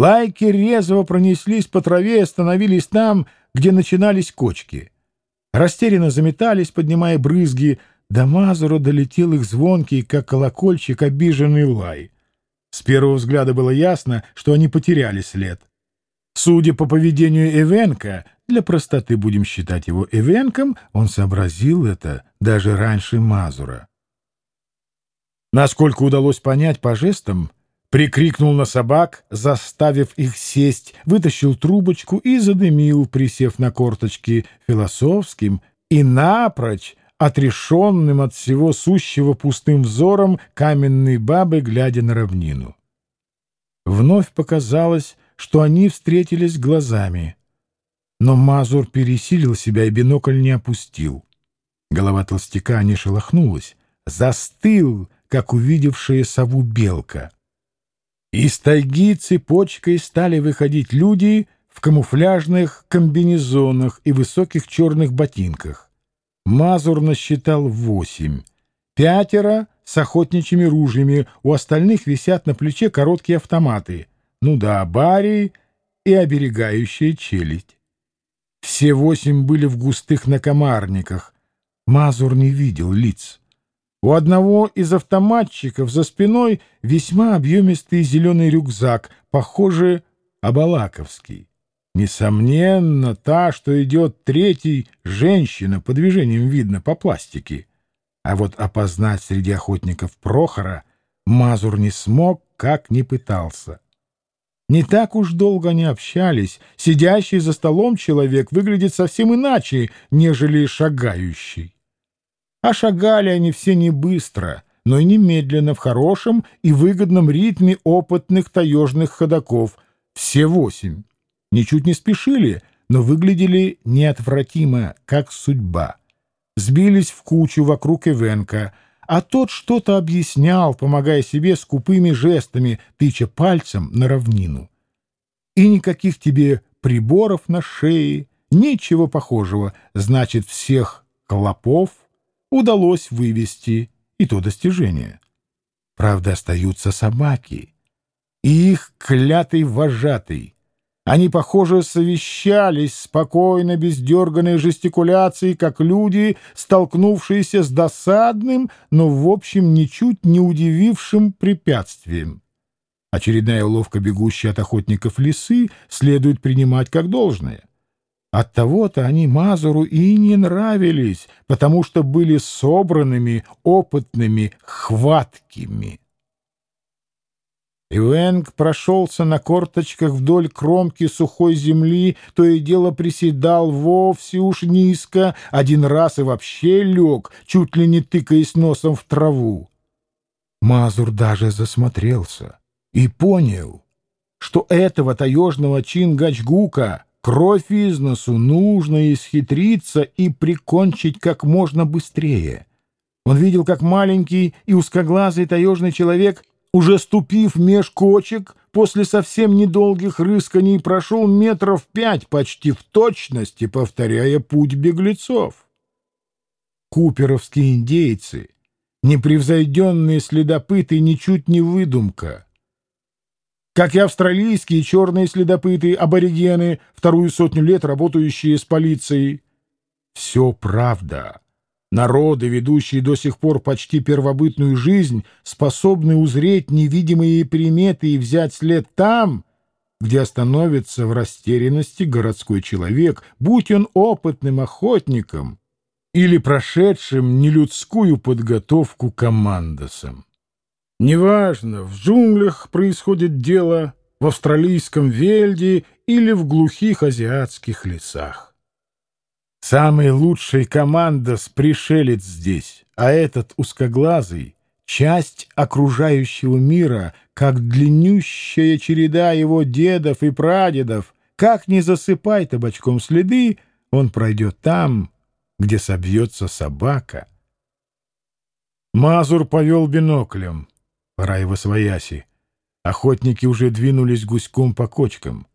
Лайки резво пронеслись по траве и остановились там, где начинались кочки. Растерянно заметались, поднимая брызги. До Мазура долетел их звонкий, как колокольчик, обиженный лай. С первого взгляда было ясно, что они потеряли след. Судя по поведению Эвенка, для простоты будем считать его Эвенком, он сообразил это даже раньше Мазура. Насколько удалось понять по жестам, прикрикнул на собак, заставив их сесть, вытащил трубочку и задымил, присев на корточки, философским и напрочь отрешенным от всего сущего пустым взором каменной бабы, глядя на равнину. Вновь показалось, что они встретились глазами. Но Мазур пересилил себя и бинокль не опустил. Голова толстяка не шелохнулась, застыл, как увидевшая сову белка. Из тайги цепочкой стали выходить люди в камуфляжных комбинезонах и высоких черных ботинках. Мазур насчитал восемь. Пятеро с охотничьими ружьями, у остальных висят на плече короткие автоматы. Ну да, бари и оберегающая челюсть. Все восемь были в густых накомарниках. Мазур не видел лиц. У одного из автоматчиков за спиной весьма объемистый зеленый рюкзак, похоже, абалаковский. Несомненно, та, что идет третий, женщина, по движениям видно по пластике. А вот опознать среди охотников Прохора Мазур не смог, как не пытался. Не так уж долго они общались. Сидящий за столом человек выглядит совсем иначе, нежели шагающий. А шагали они все не быстро, но и немедленно в хорошем и выгодном ритме опытных таежных ходаков, все восемь. Ничуть не спешили, но выглядели неотвратимо, как судьба. Сбились в кучу вокруг Ивенка, а тот что-то объяснял, помогая себе скупыми жестами, тыча пальцем на равнину. И никаких тебе приборов на шее, ничего похожего, значит, всех клопов удалось вывести и то достижение. Правда, остаются собаки и их клятый вожатый. Они, похоже, совещались спокойно, без дерганной жестикуляции, как люди, столкнувшиеся с досадным, но, в общем, ничуть не удивившим препятствием. Очередная уловка, бегущая от охотников лисы, следует принимать как должное. Оттого-то они Мазуру и не нравились, потому что были собранными, опытными, хваткими. Ивенг прошелся на корточках вдоль кромки сухой земли, то и дело приседал вовсе уж низко, один раз и вообще лег, чуть ли не тыкаясь носом в траву. Мазур даже засмотрелся и понял, что этого таежного Чингачгука — Кровь из носу нужно исхитриться и прикончить как можно быстрее. Он видел, как маленький и узкоглазый таежный человек, уже ступив меж кочек, после совсем недолгих рысканий прошел метров пять почти в точности, повторяя путь беглецов. Куперовские индейцы, непревзойденные следопыты, ничуть не выдумка — как и австралийские черные следопыты, аборигены, вторую сотню лет работающие с полицией. Все правда. Народы, ведущие до сих пор почти первобытную жизнь, способны узреть невидимые приметы и взять след там, где остановится в растерянности городской человек, будь он опытным охотником или прошедшим нелюдскую подготовку командосом. Неважно, в джунглях происходит дело, в австралийском вельде или в глухих азиатских лесах. Самый лучший командос пришелец здесь, а этот узкоглазый — часть окружающего мира, как длиннющая череда его дедов и прадедов. Как не засыпай табачком следы, он пройдет там, где собьется собака. Мазур повел биноклем. Пора его свояси. Охотники уже двинулись гуськом по кочкам.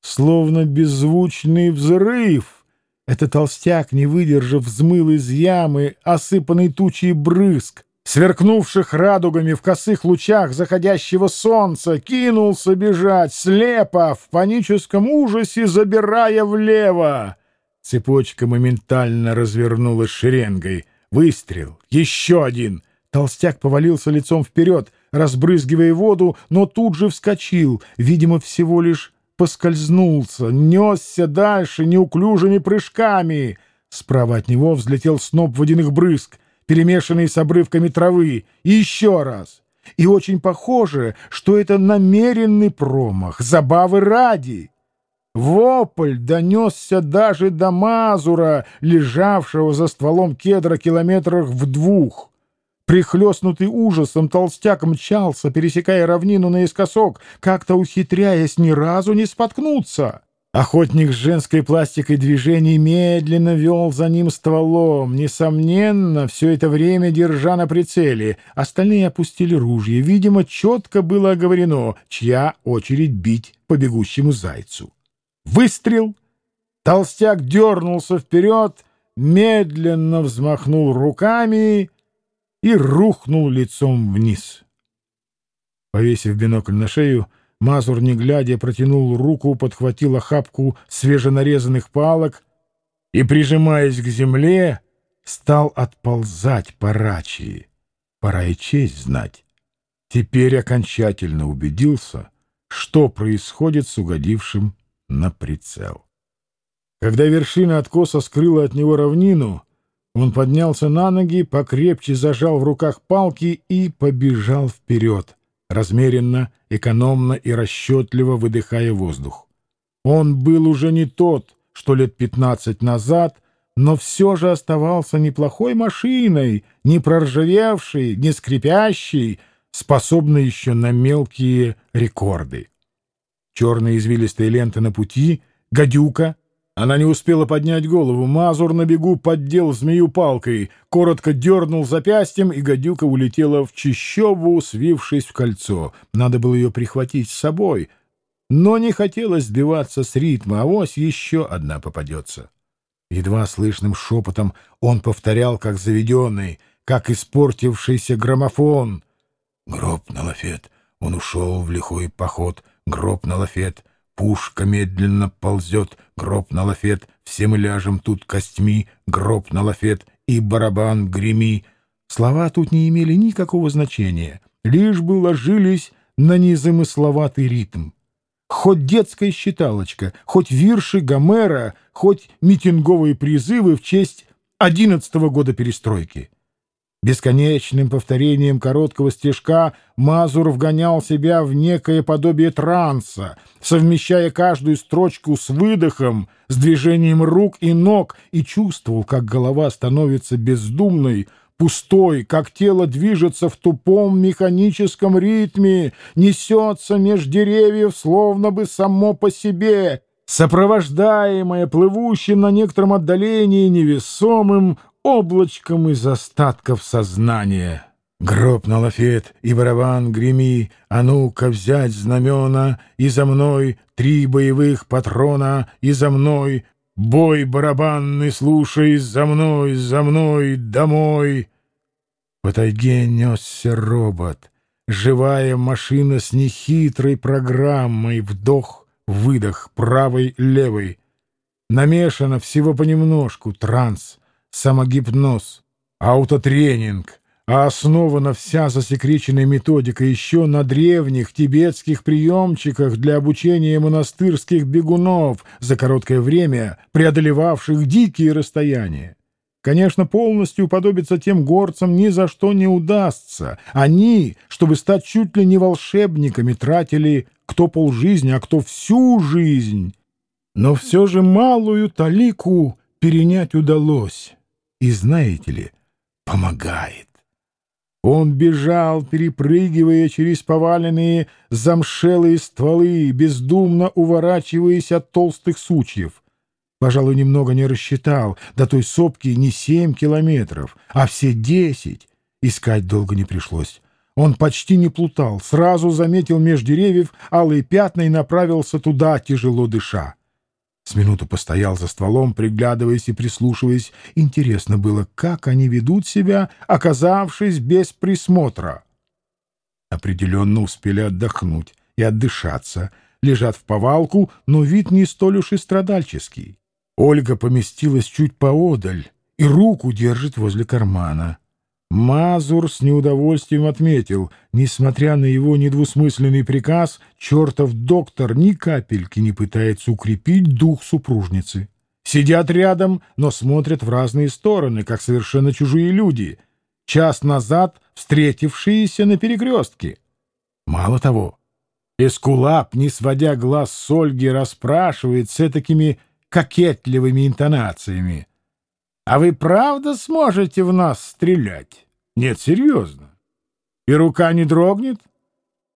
Словно беззвучный взрыв, этот толстяк, не выдержав, взмыл из ямы, осыпанный тучей брызг. сверкнувших радугами в косых лучах заходящего солнца, кинулся бежать слепо, в паническом ужасе забирая влево. Цепочка моментально развернулась шеренгой. Выстрел. Еще один. Толстяк повалился лицом вперед, разбрызгивая воду, но тут же вскочил, видимо, всего лишь поскользнулся, несся дальше неуклюжими прыжками. Справа от него взлетел сноп водяных брызг, перемешанный с обрывками травы. Еще раз. И очень похоже, что это намеренный промах, забавы ради. Вопль донесся даже до Мазура, лежавшего за стволом кедра километрах в двух. Прихлестнутый ужасом, толстяк мчался, пересекая равнину наискосок, как-то ухитряясь ни разу не споткнуться. Охотник с женской пластикой движений медленно вел за ним стволом, несомненно, все это время держа на прицеле. Остальные опустили ружья. Видимо, четко было оговорено, чья очередь бить по бегущему зайцу. Выстрел! Толстяк дернулся вперед, медленно взмахнул руками и рухнул лицом вниз. Повесив бинокль на шею, Мазур, не глядя, протянул руку, подхватил охапку свеженарезанных палок и, прижимаясь к земле, стал отползать по рачии. Пора и честь знать. Теперь окончательно убедился, что происходит с угодившим на прицел. Когда вершина откоса скрыла от него равнину, он поднялся на ноги, покрепче зажал в руках палки и побежал вперед, размеренно, экономно и расчетливо выдыхая воздух. Он был уже не тот, что лет пятнадцать назад, но все же оставался неплохой машиной, не проржавевшей, не скрипящей, способной еще на мелкие рекорды. Черные извилистые ленты на пути, гадюка — она не успела поднять голову. Мазур на бегу поддел змею палкой, коротко дернул запястьем, и гадюка улетела в чищобу, свившись в кольцо. Надо было ее прихватить с собой, но не хотелось сбиваться с ритма, а вось еще одна попадется. Едва слышным шепотом он повторял, как заведенный, как испортившийся граммофон. Гроб на лафет, он ушел в лихой поход, гроб на лафет — Пушка медленно ползет, гроб на лафет, все мы ляжем тут костьми, гроб на лафет и барабан греми. Слова тут не имели никакого значения, лишь бы ложились на незамысловатый ритм. Хоть детская считалочка, хоть вирши Гомера, хоть митинговые призывы в честь одиннадцатого года перестройки. Бесконечным повторением короткого стежка Мазур вгонял себя в некое подобие транса, совмещая каждую строчку с выдохом, с движением рук и ног, и чувствовал, как голова становится бездумной, пустой, как тело движется в тупом механическом ритме, несется меж деревьев, словно бы само по себе, сопровождаемое плывущим на некотором отдалении невесомым облачком из остатков сознания. Гроб на лафет и барабан греми, а ну-ка взять знамена, и за мной три боевых патрона, и за мной бой барабанный, слушай, за мной, за мной, домой. По тайге несся робот, живая машина с нехитрой программой, вдох, выдох, правой, левой. Намешано всего понемножку, транс — самогипноз, аутотренинг, а основана вся засекреченная методика еще на древних тибетских приемчиках для обучения монастырских бегунов за короткое время, преодолевавших дикие расстояния. Конечно, полностью уподобиться тем горцам ни за что не удастся. Они, чтобы стать чуть ли не волшебниками, тратили кто полжизни, а кто всю жизнь. Но все же малую талику перенять удалось и, знаете ли, помогает. Он бежал, перепрыгивая через поваленные замшелые стволы, бездумно уворачиваясь от толстых сучьев. Пожалуй, немного не рассчитал, до той сопки не семь километров, а все десять. Искать долго не пришлось. Он почти не плутал, сразу заметил меж деревьев алые пятна и направился туда, тяжело дыша. С минуту постоял за стволом, приглядываясь и прислушиваясь. Интересно было, как они ведут себя, оказавшись без присмотра. Определенно успели отдохнуть и отдышаться. Лежат в повалку, но вид не столь уж и страдальческий. Ольга поместилась чуть поодаль и руку держит возле кармана. Мазур с неудовольствием отметил, несмотря на его недвусмысленный приказ, чертов доктор ни капельки не пытается укрепить дух супружницы. Сидят рядом, но смотрят в разные стороны, как совершенно чужие люди, час назад встретившиеся на перекрестке. Мало того, Эскулап, не сводя глаз с Ольги, расспрашивает с такими кокетливыми интонациями. «А вы правда сможете в нас стрелять?» «Нет, серьезно. И рука не дрогнет?»